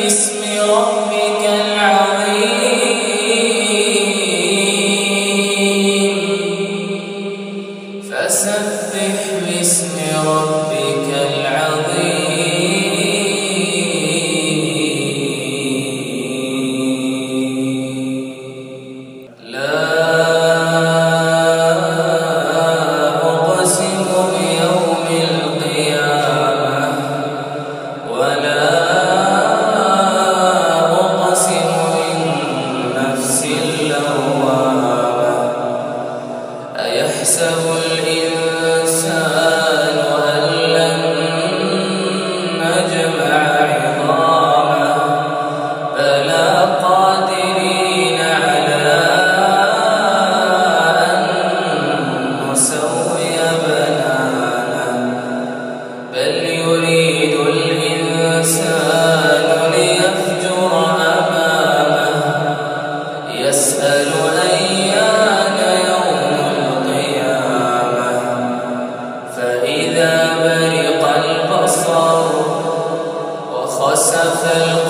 لا أقسم يترك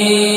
Amin.